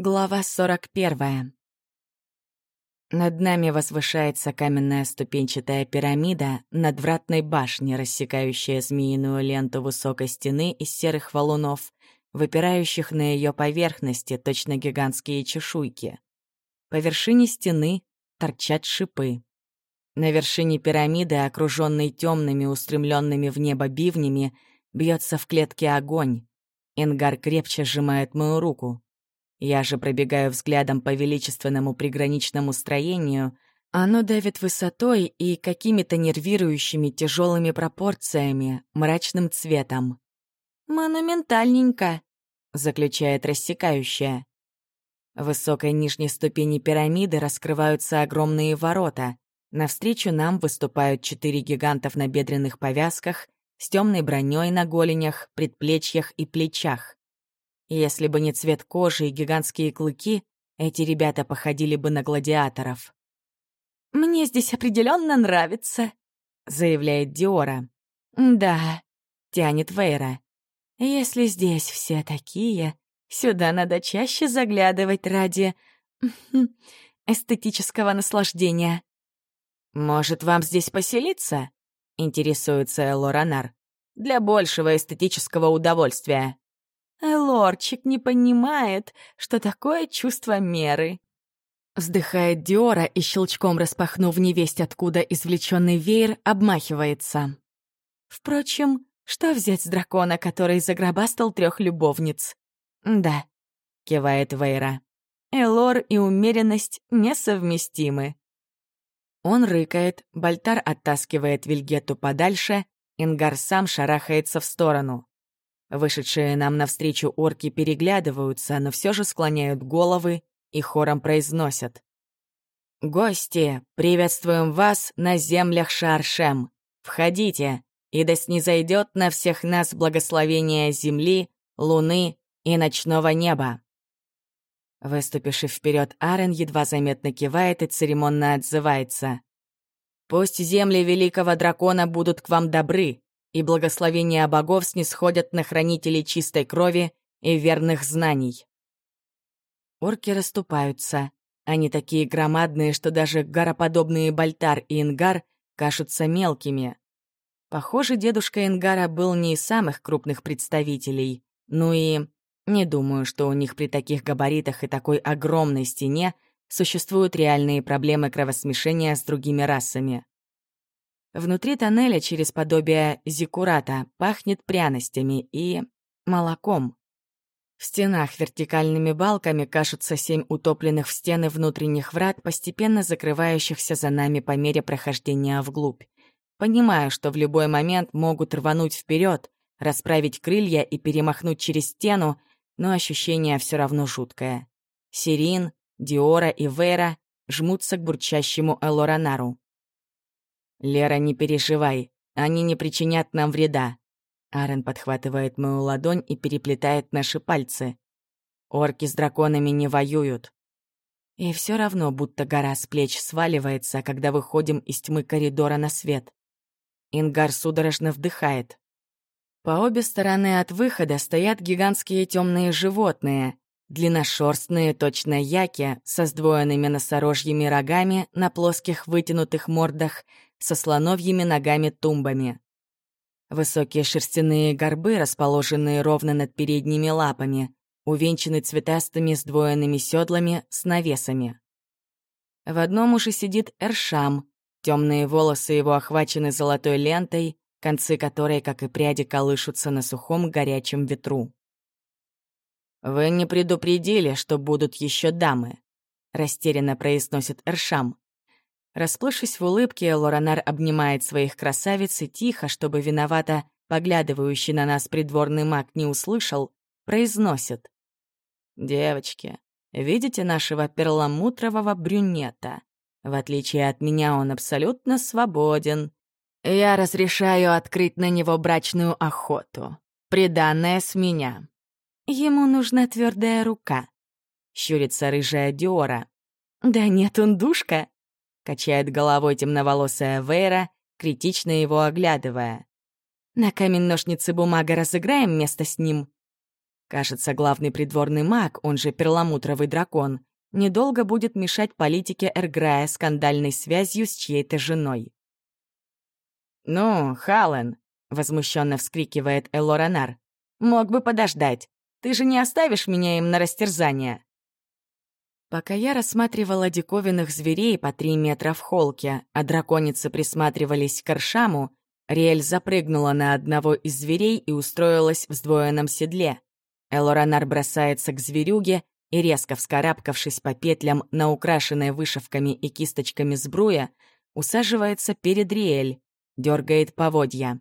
Глава 41. Над нами возвышается каменная ступенчатая пирамида надвратной башни, рассекающая змеиную ленту высокой стены из серых валунов, выпирающих на ее поверхности точно гигантские чешуйки. По вершине стены торчат шипы. На вершине пирамиды, окруженной темными, устремленными в небо бивнями, бьется в клетке огонь. Ингар крепче сжимает мою руку. Я же пробегаю взглядом по величественному приграничному строению. Оно давит высотой и какими-то нервирующими тяжелыми пропорциями, мрачным цветом. «Монументальненько», — заключает рассекающая. В высокой нижней ступени пирамиды раскрываются огромные ворота. Навстречу нам выступают четыре гигантов на бедренных повязках с темной броней на голенях, предплечьях и плечах. Если бы не цвет кожи и гигантские клыки, эти ребята походили бы на гладиаторов. «Мне здесь определенно нравится», — заявляет Диора. «Да», — тянет Вейра. «Если здесь все такие, сюда надо чаще заглядывать ради эстетического наслаждения». «Может, вам здесь поселиться?» — интересуется Лоранар. «Для большего эстетического удовольствия». Лорчик не понимает, что такое чувство меры. Вздыхает Диора и щелчком распахнув невесть, откуда извлеченный веер, обмахивается. Впрочем, что взять с дракона, который загробастал трех любовниц? Да, кивает Вейра. Элор и умеренность несовместимы. Он рыкает, Бальтар оттаскивает Вильгетту подальше, Ингар сам шарахается в сторону. Вышедшие нам навстречу орки переглядываются, но все же склоняют головы и хором произносят. «Гости, приветствуем вас на землях Шаршем. Входите, и да снизойдет на всех нас благословение земли, луны и ночного неба». Выступивший вперед Арен едва заметно кивает и церемонно отзывается. «Пусть земли великого дракона будут к вам добры, и благословения богов снисходят на хранителей чистой крови и верных знаний. Орки расступаются. Они такие громадные, что даже гороподобные Бальтар и Ингар кажутся мелкими. Похоже, дедушка Ингара был не из самых крупных представителей. Ну и не думаю, что у них при таких габаритах и такой огромной стене существуют реальные проблемы кровосмешения с другими расами. Внутри тоннеля через подобие зиккурата пахнет пряностями и... молоком. В стенах вертикальными балками кажутся семь утопленных в стены внутренних врат, постепенно закрывающихся за нами по мере прохождения вглубь. Понимаю, что в любой момент могут рвануть вперед, расправить крылья и перемахнуть через стену, но ощущение все равно жуткое. Сирин, Диора и Вера жмутся к бурчащему Элоранару. «Лера, не переживай, они не причинят нам вреда». Арен подхватывает мою ладонь и переплетает наши пальцы. Орки с драконами не воюют. И все равно, будто гора с плеч сваливается, когда выходим из тьмы коридора на свет. Ингар судорожно вдыхает. По обе стороны от выхода стоят гигантские темные животные, длинношерстные точно яки со сдвоенными носорожьими рогами на плоских вытянутых мордах со слоновьими ногами-тумбами. Высокие шерстяные горбы, расположенные ровно над передними лапами, увенчаны цветастыми сдвоенными седлами с навесами. В одном уже сидит Эршам, темные волосы его охвачены золотой лентой, концы которой, как и пряди, колышутся на сухом горячем ветру. «Вы не предупредили, что будут еще дамы», — растерянно произносит Эршам. Расплывшись в улыбке, Лоранар обнимает своих красавиц и тихо, чтобы виновато поглядывающий на нас придворный маг не услышал, произносит. «Девочки, видите нашего перламутрового брюнета? В отличие от меня, он абсолютно свободен. Я разрешаю открыть на него брачную охоту, приданная с меня. Ему нужна твердая рука», — щурится рыжая Диора. «Да нет, он душка», Качает головой темноволосая Вейра, критично его оглядывая. «На камень-ножницы бумага разыграем место с ним?» Кажется, главный придворный маг, он же перламутровый дракон, недолго будет мешать политике Эрграя скандальной связью с чьей-то женой. «Ну, Хален!» — возмущенно вскрикивает Элоранар. «Мог бы подождать. Ты же не оставишь меня им на растерзание!» Пока я рассматривала диковинных зверей по три метра в холке, а драконицы присматривались к Аршаму, Риэль запрыгнула на одного из зверей и устроилась в сдвоенном седле. Элоранар бросается к зверюге и, резко вскарабкавшись по петлям на украшенной вышивками и кисточками сбруя, усаживается перед Риэль, дергает поводья.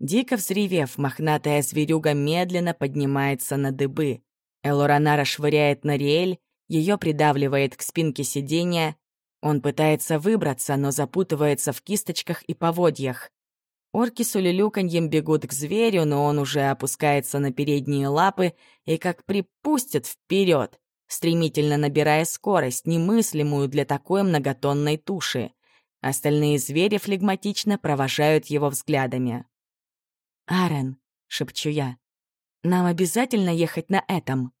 Дико взревев, мохнатая зверюга медленно поднимается на дыбы. Элоранара швыряет на Риэль, ее придавливает к спинке сиденья. Он пытается выбраться, но запутывается в кисточках и поводьях. Орки с улюлюканьем бегут к зверю, но он уже опускается на передние лапы и как припустит вперед, стремительно набирая скорость, немыслимую для такой многотонной туши. Остальные звери флегматично провожают его взглядами. «Арен», — шепчу я, — «нам обязательно ехать на этом?»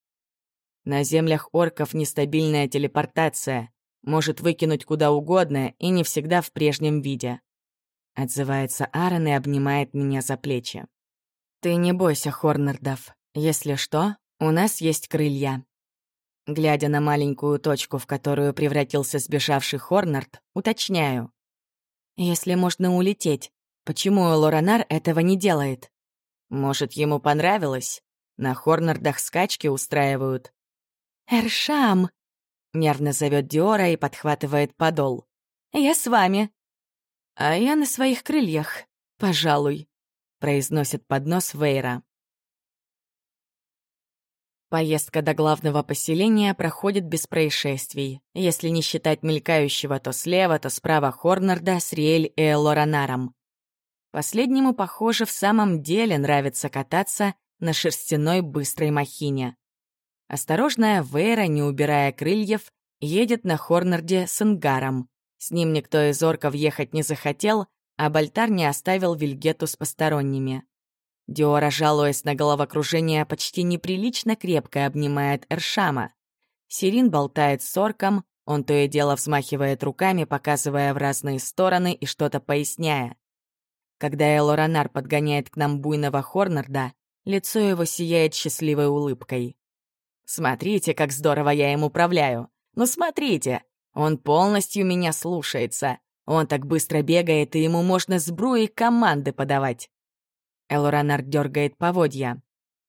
На землях орков нестабильная телепортация, может выкинуть куда угодно и не всегда в прежнем виде. Отзывается Аарон и обнимает меня за плечи. «Ты не бойся, Хорнардов. Если что, у нас есть крылья». Глядя на маленькую точку, в которую превратился сбежавший Хорнард, уточняю. «Если можно улететь, почему Лоранар этого не делает? Может, ему понравилось? На Хорнардах скачки устраивают». «Эршам!» — нервно зовет Диора и подхватывает подол. «Я с вами. «А я на своих крыльях, пожалуй», — произносит под нос Вейра. Поездка до главного поселения проходит без происшествий, если не считать мелькающего то слева, то справа Хорнарда с Риэль и Элоранаром. Последнему, похоже, в самом деле нравится кататься на шерстяной быстрой махине. Осторожная Вейра, не убирая крыльев, едет на Хорнарде с Ингаром. С ним никто из орков ехать не захотел, а Бальтар не оставил Вильгету с посторонними. Диора, жалуясь на головокружение, почти неприлично крепко обнимает Эршама. Сирин болтает с орком, он то и дело взмахивает руками, показывая в разные стороны и что-то поясняя. Когда Элоранар подгоняет к нам буйного Хорнарда, лицо его сияет счастливой улыбкой. «Смотрите, как здорово я им управляю! Ну смотрите, он полностью меня слушается. Он так быстро бегает, и ему можно сбруи команды подавать. Элоранар дергает поводья.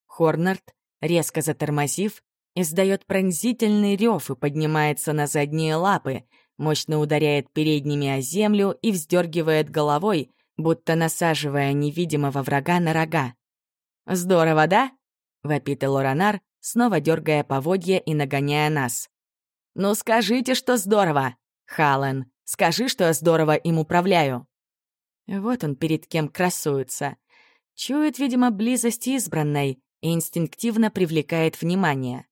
Хорнард, резко затормозив, издает пронзительный рев и поднимается на задние лапы, мощно ударяет передними о землю и вздергивает головой, будто насаживая невидимого врага на рога. «Здорово, да?» — вопит Элоранар, снова дергая поводья и нагоняя нас. «Ну скажите, что здорово! Хален, скажи, что я здорово им управляю!» Вот он перед кем красуется. Чует, видимо, близость избранной и инстинктивно привлекает внимание.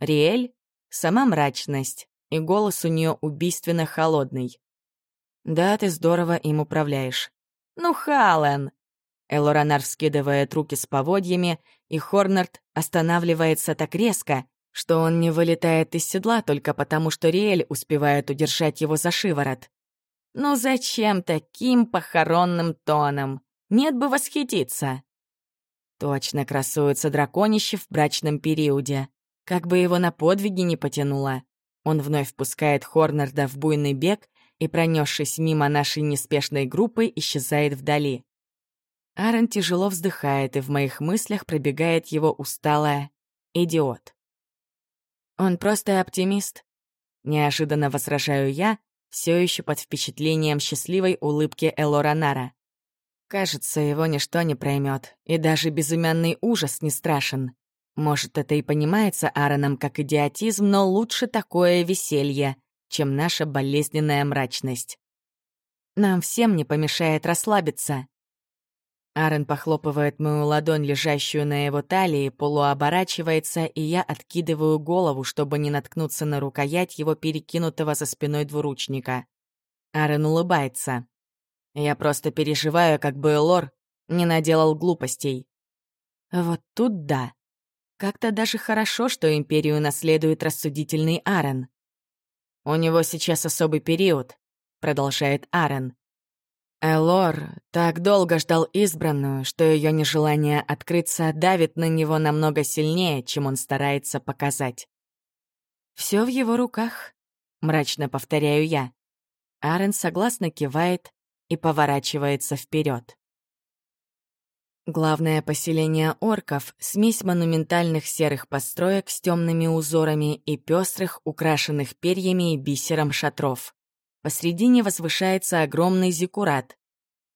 Риэль — сама мрачность, и голос у нее убийственно холодный. «Да, ты здорово им управляешь». «Ну, Хален!» Элоранар вскидывает руки с поводьями, и Хорнард останавливается так резко, что он не вылетает из седла только потому, что Риэль успевает удержать его за шиворот. Ну зачем таким похоронным тоном? Нет бы восхититься. Точно красуется драконище в брачном периоде. Как бы его на подвиги не потянуло. Он вновь впускает Хорнарда в буйный бег и, пронесшись мимо нашей неспешной группы, исчезает вдали. Аарон тяжело вздыхает, и в моих мыслях пробегает его усталая «идиот». Он просто оптимист. Неожиданно возражаю я, все еще под впечатлением счастливой улыбки Элоранара. Кажется, его ничто не проймет, и даже безымянный ужас не страшен. Может, это и понимается Аароном как идиотизм, но лучше такое веселье, чем наша болезненная мрачность. Нам всем не помешает расслабиться. Аарон похлопывает мою ладонь, лежащую на его талии, полуоборачивается, и я откидываю голову, чтобы не наткнуться на рукоять его перекинутого за спиной двуручника. Аарон улыбается. Я просто переживаю, как бы Лор не наделал глупостей. Вот тут да. Как-то даже хорошо, что империю наследует рассудительный Аарон. «У него сейчас особый период», — продолжает Аарон. Элор так долго ждал избранную, что ее нежелание открыться давит на него намного сильнее, чем он старается показать. Все в его руках», — мрачно повторяю я. Аарон согласно кивает и поворачивается вперед. Главное поселение орков — смесь монументальных серых построек с темными узорами и пестрых, украшенных перьями и бисером шатров. Посредине возвышается огромный зиккурат.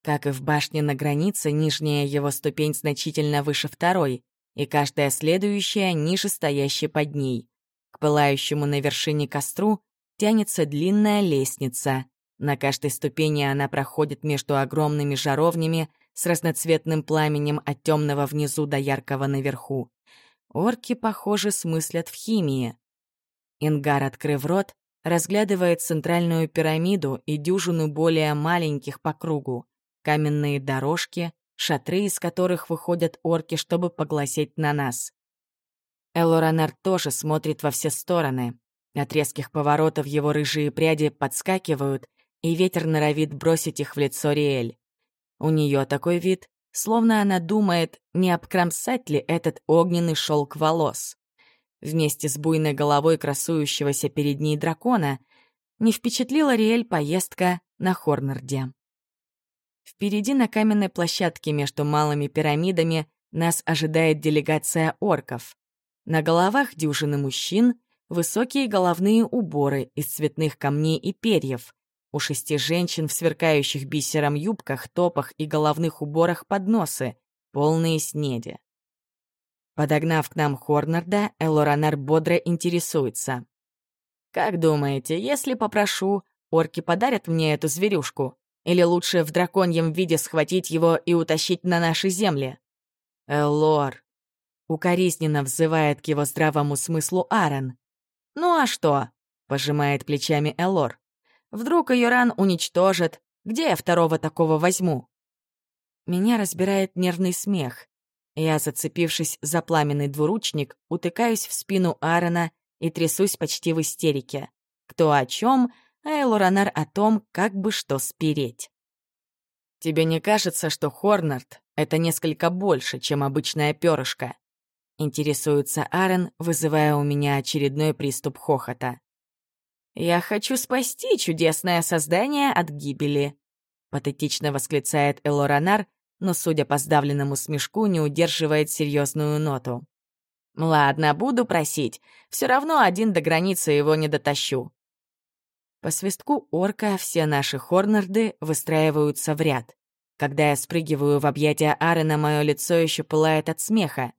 Как и в башне на границе, нижняя его ступень значительно выше второй, и каждая следующая ниже стоящей под ней. К пылающему на вершине костру тянется длинная лестница. На каждой ступени она проходит между огромными жаровнями, с разноцветным пламенем от темного внизу до яркого наверху. Орки, похоже, смыслят в химии. Ингар, открыв рот, разглядывает центральную пирамиду и дюжину более маленьких по кругу, каменные дорожки, шатры, из которых выходят орки, чтобы погласить на нас. Элоранар тоже смотрит во все стороны. От резких поворотов его рыжие пряди подскакивают, и ветер норовит бросить их в лицо Риэль. У нее такой вид, словно она думает, не обкромсать ли этот огненный шелк волос. Вместе с буйной головой красующегося перед ней дракона не впечатлила Риэль поездка на Хорнарде. Впереди на каменной площадке между малыми пирамидами нас ожидает делегация орков. На головах дюжины мужчин высокие головные уборы из цветных камней и перьев, у шести женщин в сверкающих бисером юбках, топах и головных уборах подносы, полные снеди. Подогнав к нам Хорнарда, Элоранар бодро интересуется. «Как думаете, если попрошу, орки подарят мне эту зверюшку? Или лучше в драконьем виде схватить его и утащить на наши земли?» «Элор!» — укоризненно взывает к его здравому смыслу Аарон. «Ну а что?» — пожимает плечами Элор. Вдруг ее ран уничтожат. Где я второго такого возьму? Меня разбирает нервный смех. Я, зацепившись за пламенный двуручник, утыкаюсь в спину Аарона и трясусь почти в истерике. Кто о чем, а Элоранар о том, как бы что спереть. Тебе не кажется, что Хорнард — это несколько больше, чем обычная перышко? Интересуется Аарон, вызывая у меня очередной приступ хохота. «Я хочу спасти чудесное создание от гибели», — патетично восклицает Элоранар, но, судя по сдавленному смешку, не удерживает серьезную ноту. «Ладно, буду просить. Все равно один до границы его не дотащу». По свистку орка все наши хорнарды выстраиваются в ряд. Когда я спрыгиваю в объятия Арена, мое лицо еще пылает от смеха.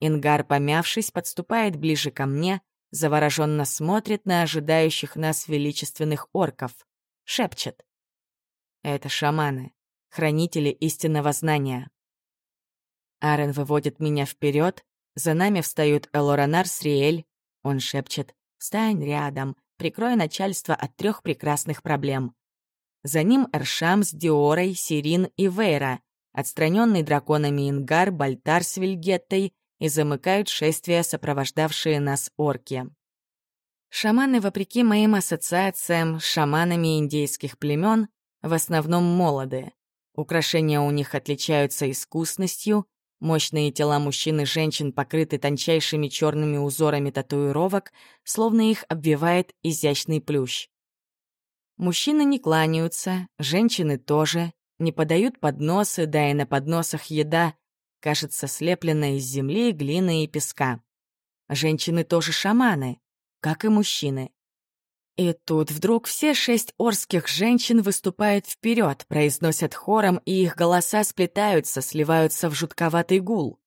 Ингар, помявшись, подступает ближе ко мне — завороженно смотрит на ожидающих нас величественных орков. Шепчет. Это шаманы, хранители истинного знания. Арен выводит меня вперед, за нами встают Элоранар с Риэль. Он шепчет «Встань рядом, прикрой начальство от трех прекрасных проблем». За ним Эршам с Диорой, Сирин и Вейра, отстраненный драконами Ингар, Бальтар с Вильгеттой и замыкают шествие, сопровождавшие нас орки. Шаманы, вопреки моим ассоциациям с шаманами индейских племен, в основном молоды. Украшения у них отличаются искусностью, мощные тела мужчин и женщин покрыты тончайшими черными узорами татуировок, словно их обвивает изящный плющ. Мужчины не кланяются, женщины тоже, не подают подносы, да и на подносах еда кажется, слепленная из земли, глины и песка. Женщины тоже шаманы, как и мужчины. И тут вдруг все шесть орских женщин выступают вперед, произносят хором, и их голоса сплетаются, сливаются в жутковатый гул.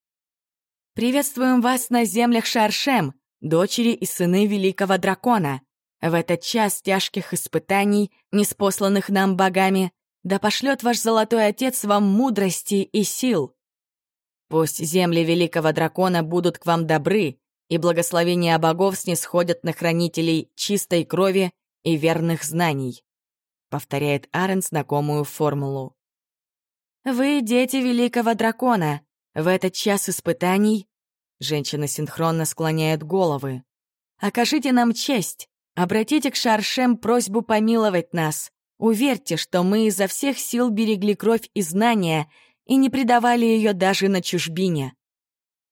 «Приветствуем вас на землях Шаршем, дочери и сыны великого дракона. В этот час тяжких испытаний, неспосланных нам богами, да пошлет ваш золотой отец вам мудрости и сил. Пусть земли великого дракона будут к вам добры, и благословения богов снисходят на хранителей чистой крови и верных знаний», — повторяет Арен знакомую формулу. «Вы дети великого дракона. В этот час испытаний Женщины синхронно склоняют головы. «Окажите нам честь! Обратите к Шаршем просьбу помиловать нас! Уверьте, что мы изо всех сил берегли кровь и знания и не предавали ее даже на чужбине!»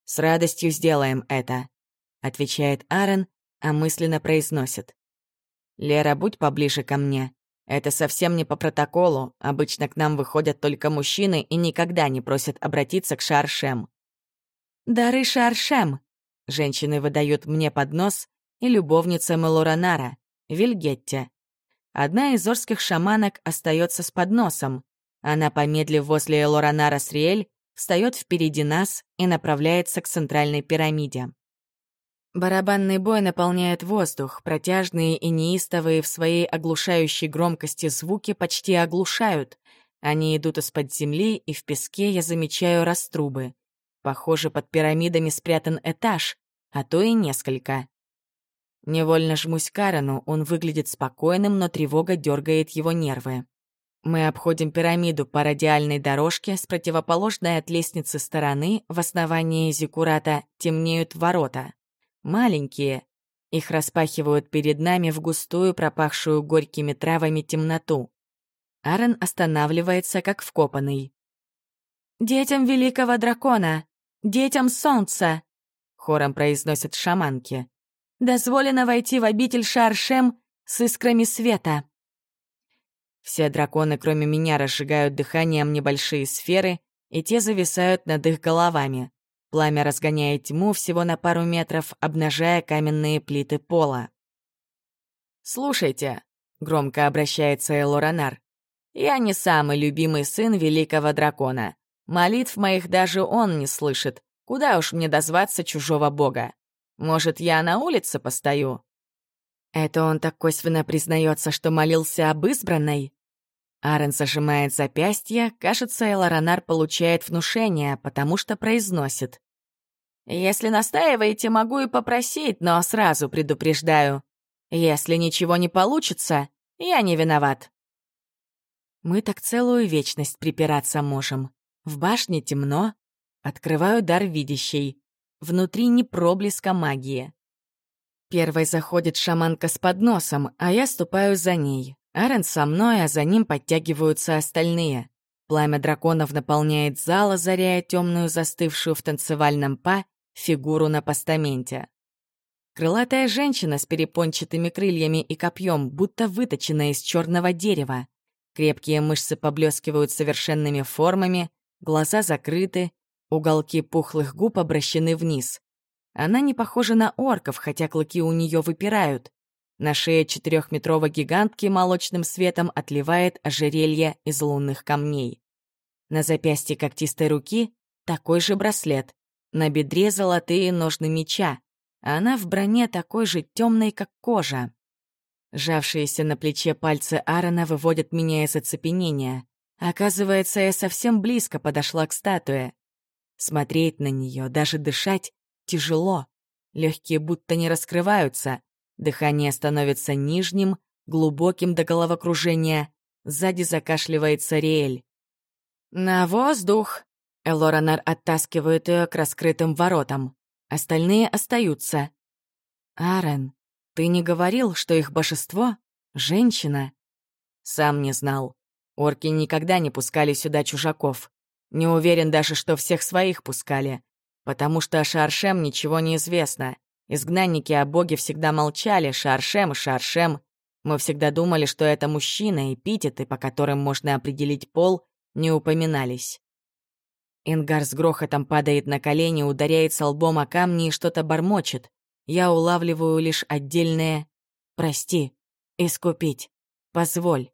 «С радостью сделаем это», — отвечает Аарон, а мысленно произносит. «Лера, будь поближе ко мне. Это совсем не по протоколу. Обычно к нам выходят только мужчины и никогда не просят обратиться к Шаршем». «Дары Шаршем!» Женщины выдают мне под нос и любовница Мелоранара, Вильгетте. Одна из орских шаманок остается с подносом. Она, помедлив возле Элоранара Сриэль, встает впереди нас и направляется к центральной пирамиде. Барабанный бой наполняет воздух, протяжные и неистовые в своей оглушающей громкости звуки почти оглушают. Они идут из-под земли, и в песке я замечаю раструбы. Похоже, под пирамидами спрятан этаж, а то и несколько. Невольно жмусь Карену, он выглядит спокойным, но тревога дергает его нервы. Мы обходим пирамиду по радиальной дорожке, с противоположной от лестницы стороны в основании зиккурата темнеют ворота. Маленькие. Их распахивают перед нами в густую, пропахшую горькими травами темноту. Аарон останавливается, как вкопанный. «Детям великого дракона! Детям солнца!» — хором произносят шаманки. «Дозволено войти в обитель Шаршем с искрами света!» Все драконы, кроме меня, разжигают дыханием небольшие сферы, и те зависают над их головами. Пламя разгоняет тьму всего на пару метров, обнажая каменные плиты пола. «Слушайте», — громко обращается Элоранар, «я не самый любимый сын великого дракона. Молитв моих даже он не слышит. Куда уж мне дозваться чужого бога? Может, я на улице постою?» Это он так косвенно признается, что молился об избранной? Арен зажимает запястье, кажется, Элоранар получает внушение, потому что произносит. «Если настаиваете, могу и попросить, но сразу предупреждаю. Если ничего не получится, я не виноват». Мы так целую вечность припираться можем. В башне темно. Открываю дар видящий. Внутри не проблеска магии. Первой заходит шаманка с подносом, а я ступаю за ней. Арен со мной, а за ним подтягиваются остальные. Пламя драконов наполняет зал, озаряя темную, застывшую в танцевальном па, фигуру на постаменте. Крылатая женщина с перепончатыми крыльями и копьем, будто выточенная из черного дерева. Крепкие мышцы поблескивают совершенными формами, глаза закрыты, уголки пухлых губ обращены вниз. Она не похожа на орков, хотя клыки у нее выпирают. На шее четырехметровой гигантки молочным светом отливает ожерелье из лунных камней. На запястье когтистой руки такой же браслет. На бедре золотые ножны меча, а она в броне такой же темной, как кожа. Сжавшиеся на плече пальцы Аарона выводят меня из оцепенения. Оказывается, я совсем близко подошла к статуе. Смотреть на нее, даже дышать тяжело. Легкие будто не раскрываются, Дыхание становится нижним, глубоким до головокружения. Сзади закашливается Риэль. «На воздух!» Элоранар оттаскивает ее к раскрытым воротам. Остальные остаются. «Арен, ты не говорил, что их божество — женщина?» Сам не знал. Орки никогда не пускали сюда чужаков. Не уверен даже, что всех своих пускали. Потому что о Шаршем ничего не известно. Изгнанники о боге всегда молчали, Шаршем Шаршем. Мы всегда думали, что это мужчина, эпитеты, по которым можно определить пол, не упоминались. Ингар с грохотом падает на колени, ударяется лбом о камни и что-то бормочет. Я улавливаю лишь отдельное «Прости», «Искупить», «Позволь».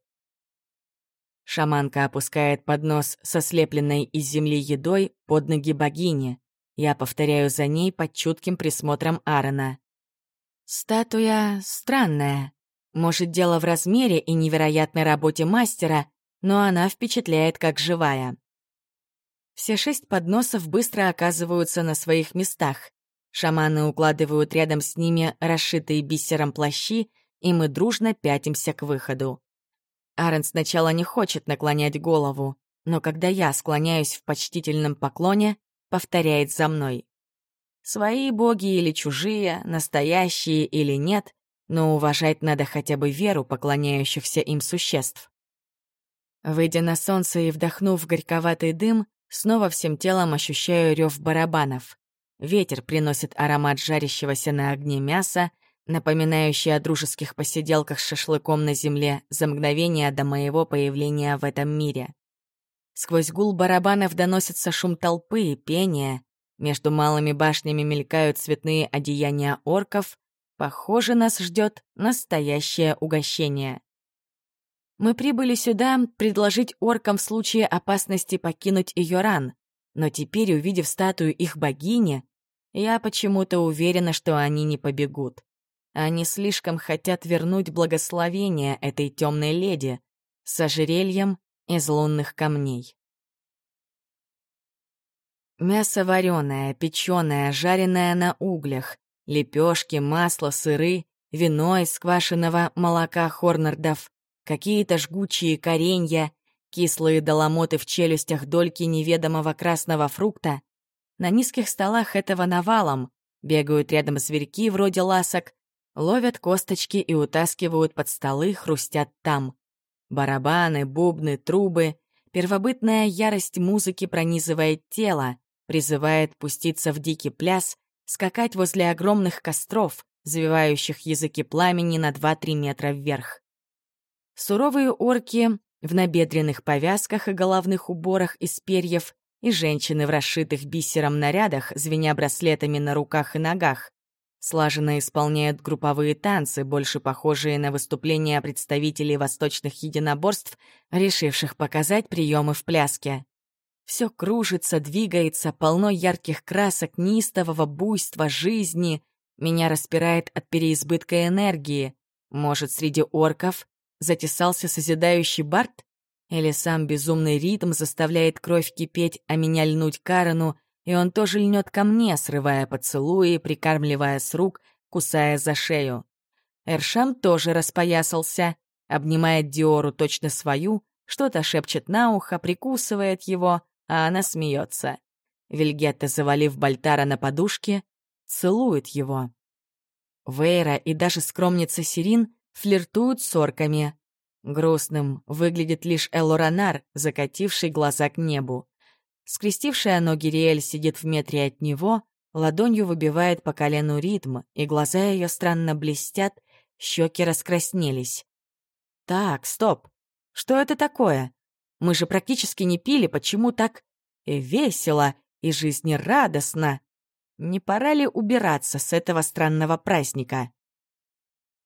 Шаманка опускает поднос со слепленной из земли едой под ноги богини. Я повторяю за ней под чутким присмотром Аарона. Статуя странная. Может, дело в размере и невероятной работе мастера, но она впечатляет как живая. Все шесть подносов быстро оказываются на своих местах. Шаманы укладывают рядом с ними расшитые бисером плащи, и мы дружно пятимся к выходу. Аарон сначала не хочет наклонять голову, но когда я склоняюсь в почтительном поклоне, повторяет за мной. Свои боги или чужие, настоящие или нет, но уважать надо хотя бы веру поклоняющихся им существ. Выйдя на солнце и вдохнув горьковатый дым, снова всем телом ощущаю рев барабанов. Ветер приносит аромат жарящегося на огне мяса, напоминающий о дружеских посиделках с шашлыком на земле за мгновение до моего появления в этом мире. Сквозь гул барабанов доносится шум толпы и пение. Между малыми башнями мелькают цветные одеяния орков. Похоже, нас ждет настоящее угощение. Мы прибыли сюда предложить оркам в случае опасности покинуть Йоран, но теперь, увидев статую их богини, я почему-то уверена, что они не побегут. Они слишком хотят вернуть благословение этой темной леди с ожерельем из лунных камней. Мясо вареное, печеное, жареное на углях, лепешки, масло, сыры, вино из квашеного молока хорнардов, какие-то жгучие коренья, кислые доломоты в челюстях дольки неведомого красного фрукта. На низких столах этого навалом бегают рядом зверьки вроде ласок, Ловят косточки и утаскивают под столы, хрустят там. Барабаны, бубны, трубы. Первобытная ярость музыки пронизывает тело, призывает пуститься в дикий пляс, скакать возле огромных костров, завивающих языки пламени на 2-3 метра вверх. Суровые орки в набедренных повязках и головных уборах из перьев и женщины в расшитых бисером нарядах, звеня браслетами на руках и ногах, слаженно исполняют групповые танцы, больше похожие на выступления представителей восточных единоборств, решивших показать приемы в пляске. Все кружится, двигается, полно ярких красок, неистового буйства, жизни. Меня распирает от переизбытка энергии. Может, среди орков затесался созидающий Барт? Или сам безумный ритм заставляет кровь кипеть, а меня льнуть Карену, и он тоже льнет ко мне, срывая поцелуи, прикармливая с рук, кусая за шею. Эршам тоже распоясался, обнимает Диору точно свою, что-то шепчет на ухо, прикусывает его, а она смеется. Вильгетта, завалив Бальтара на подушке, целует его. Вейра и даже скромница Сирин флиртуют с орками. Грустным выглядит лишь Элоранар, закативший глаза к небу. Скрестившая ноги Риэль сидит в метре от него, ладонью выбивает по колену ритм, и глаза ее странно блестят, щеки раскраснелись. Так, стоп. Что это такое? Мы же практически не пили, почему так и весело, и жизнерадостно? Не пора ли убираться с этого странного праздника?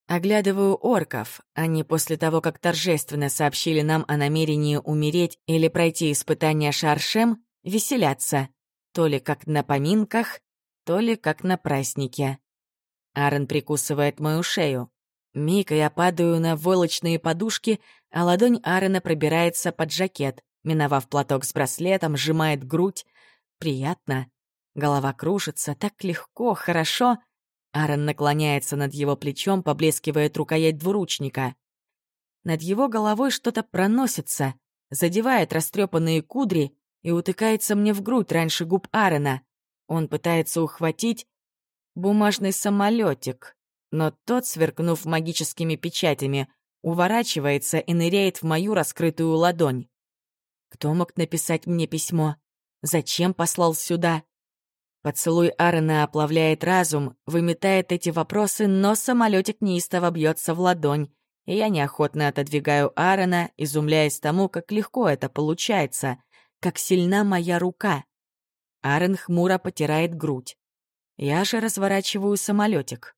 Оглядываю орков. Они после того, как торжественно сообщили нам о намерении умереть или пройти испытание Шаршем, веселятся, то ли как на поминках, то ли как на празднике. Аарон прикусывает мою шею. Миг, я падаю на войлочные подушки, а ладонь Аарона пробирается под жакет, миновав платок с браслетом, сжимает грудь. Приятно. Голова кружится, так легко, хорошо. Аарон наклоняется над его плечом, поблескивает рукоять двуручника. Над его головой что-то проносится, задевает растрепанные кудри, и утыкается мне в грудь раньше губ Аарона. Он пытается ухватить бумажный самолетик, но тот, сверкнув магическими печатями, уворачивается и ныряет в мою раскрытую ладонь. Кто мог написать мне письмо? Зачем послал сюда? Поцелуй Аарона оплавляет разум, выметает эти вопросы, но самолетик неистово бьется в ладонь, и я неохотно отодвигаю Аарона, изумляясь тому, как легко это получается как сильна моя рука. Арен хмуро потирает грудь. Я же разворачиваю самолетик.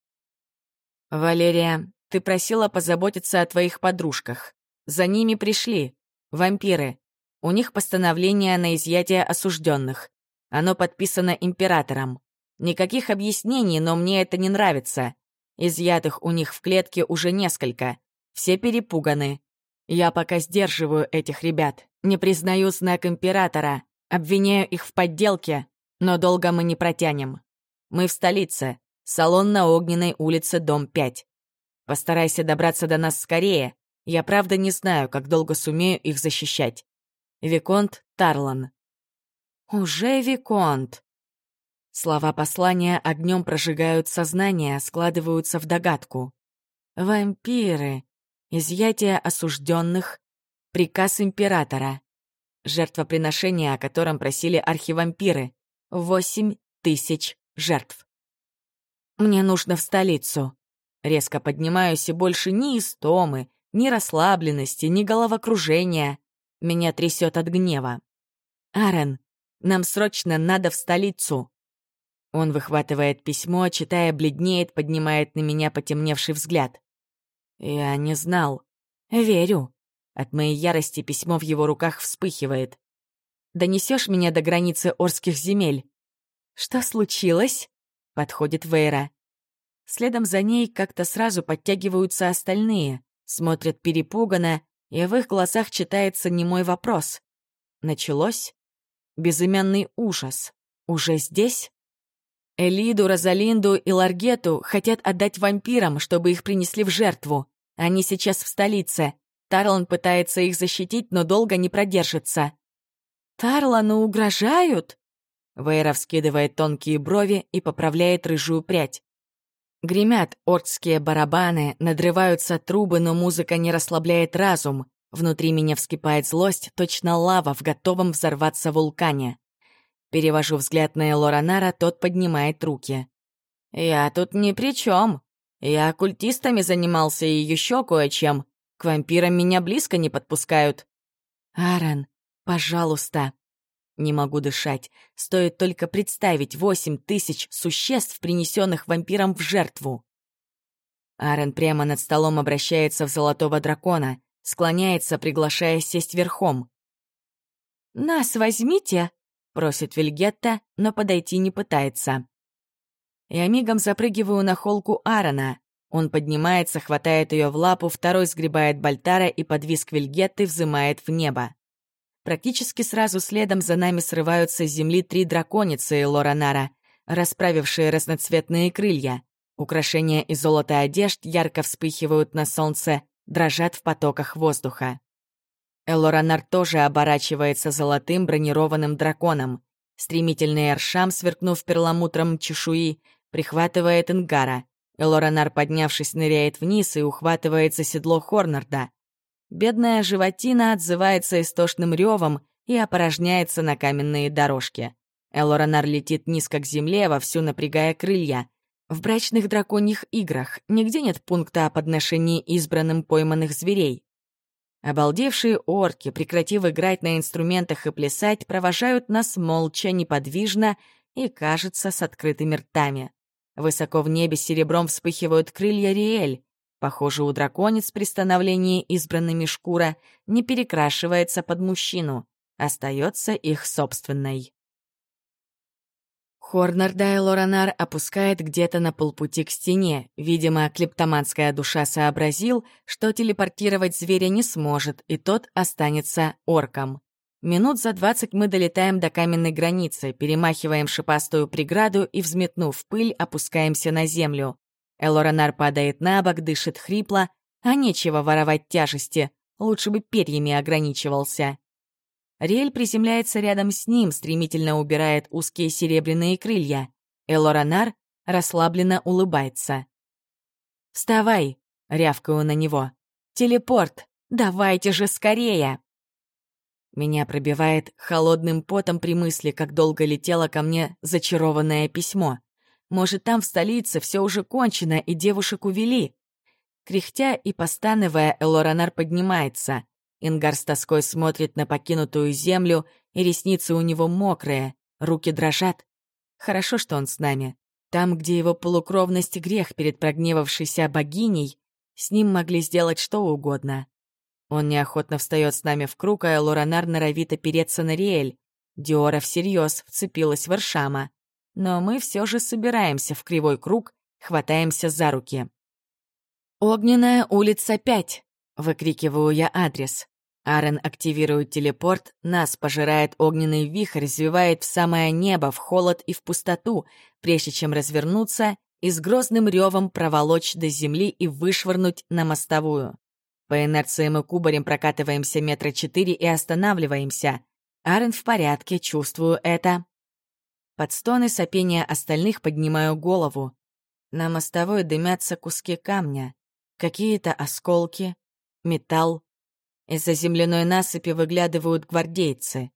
«Валерия, ты просила позаботиться о твоих подружках. За ними пришли. Вампиры. У них постановление на изъятие осужденных. Оно подписано императором. Никаких объяснений, но мне это не нравится. Изъятых у них в клетке уже несколько. Все перепуганы. Я пока сдерживаю этих ребят, не признаю знак императора, обвиняю их в подделке, но долго мы не протянем. Мы в столице, салон на Огненной улице, дом 5. Постарайся добраться до нас скорее. Я правда не знаю, как долго сумею их защищать. Виконт Тарлан. Уже Виконт. Слова послания огнем прожигают сознание, складываются в догадку. Вампиры. Изъятие осужденных. Приказ императора. Жертвоприношение, о котором просили архивампиры. Восемь тысяч жертв. Мне нужно в столицу. Резко поднимаюсь и больше ни истомы, ни расслабленности, ни головокружения. Меня трясет от гнева. «Арен, нам срочно надо в столицу!» Он выхватывает письмо, читая, бледнеет, поднимает на меня потемневший взгляд. «Я не знал. Верю». От моей ярости письмо в его руках вспыхивает. «Донесешь меня до границы Орских земель?» «Что случилось?» — подходит Вейра. Следом за ней как-то сразу подтягиваются остальные, смотрят перепуганно, и в их глазах читается немой вопрос. Началось? Безымянный ужас. Уже здесь? Элиду, Розалинду и Ларгету хотят отдать вампирам, чтобы их принесли в жертву. Они сейчас в столице. Тарлан пытается их защитить, но долго не продержится. «Тарлану угрожают?» Вейра вскидывает тонкие брови и поправляет рыжую прядь. Гремят ордские барабаны, надрываются трубы, но музыка не расслабляет разум. Внутри меня вскипает злость, точно лава в готовом взорваться вулкане. Перевожу взгляд на Элоранара, тот поднимает руки. «Я тут ни при чем. Я оккультистами занимался и еще кое-чем. К вампирам меня близко не подпускают». «Аарон, пожалуйста», не могу дышать. Стоит только представить восемь тысяч существ, принесенных вампиром в жертву. Аарон прямо над столом обращается в золотого дракона, склоняется, приглашая сесть верхом. «Нас возьмите!» — просит Вильгетта, но подойти не пытается. Я мигом запрыгиваю на холку Аарона. Он поднимается, хватает ее в лапу, второй сгребает Бальтара и под Вильгетты взымает в небо. Практически сразу следом за нами срываются с земли три драконицы Лоранара, расправившие разноцветные крылья. Украшения из золота одежд ярко вспыхивают на солнце, дрожат в потоках воздуха. Элоранар тоже оборачивается золотым бронированным драконом. Стремительный Аршам, сверкнув перламутром чешуи, прихватывает Ингара. Элоранар, поднявшись, ныряет вниз и ухватывает за седло Хорнарда. Бедная животина отзывается истошным ревом и опорожняется на каменные дорожки. Элоранар летит низко к земле, вовсю напрягая крылья. В брачных драконьих играх нигде нет пункта о подношении избранным пойманных зверей. Обалдевшие орки, прекратив играть на инструментах и плясать, провожают нас молча, неподвижно и, кажется, с открытыми ртами. Высоко в небе серебром вспыхивают крылья Риэль. Похоже, у драконец при становлении избранными шкура не перекрашивается под мужчину, остается их собственной. Хорнарда и опускает где-то на полпути к стене. Видимо, клептоманская душа сообразил, что телепортировать зверя не сможет, и тот останется орком. Минут за двадцать мы долетаем до каменной границы, перемахиваем шипастую преграду и, взметнув пыль, опускаемся на землю. Элоранар падает на бок, дышит хрипло, а нечего воровать тяжести, лучше бы перьями ограничивался. Риэль приземляется рядом с ним, стремительно убирает узкие серебряные крылья. Элоранар расслабленно улыбается. «Вставай!» — рявкаю на него. «Телепорт! Давайте же скорее!» Меня пробивает холодным потом при мысли, как долго летело ко мне зачарованное письмо. Может, там в столице все уже кончено, и девушек увели. Кряхтя и постановая, Элоранар поднимается. Ингар с тоской смотрит на покинутую землю, и ресницы у него мокрые, руки дрожат. Хорошо, что он с нами. Там, где его полукровность грех перед прогневавшейся богиней, с ним могли сделать что угодно. Он неохотно встает с нами в круг, а Элоранар норовит опереться на Риэль. Диора всерьез вцепилась в Аршама но мы все же собираемся в кривой круг, хватаемся за руки. «Огненная улица 5!» — выкрикиваю я адрес. Арен активирует телепорт, нас пожирает огненный вихрь, развивает в самое небо, в холод и в пустоту, прежде чем развернуться и с грозным ревом проволочь до земли и вышвырнуть на мостовую. По инерции мы кубарем прокатываемся метра четыре и останавливаемся. Арен в порядке, чувствую это. Под стоны сопения остальных поднимаю голову. На мостовой дымятся куски камня, какие-то осколки, металл. Из-за земляной насыпи выглядывают гвардейцы.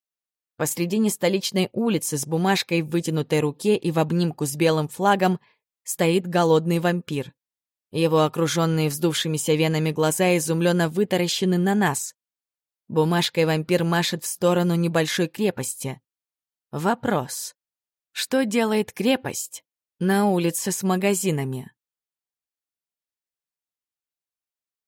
Посредине столичной улицы с бумажкой в вытянутой руке и в обнимку с белым флагом стоит голодный вампир. Его окруженные вздувшимися венами глаза изумленно вытаращены на нас. Бумажкой вампир машет в сторону небольшой крепости. Вопрос. Что делает крепость на улице с магазинами?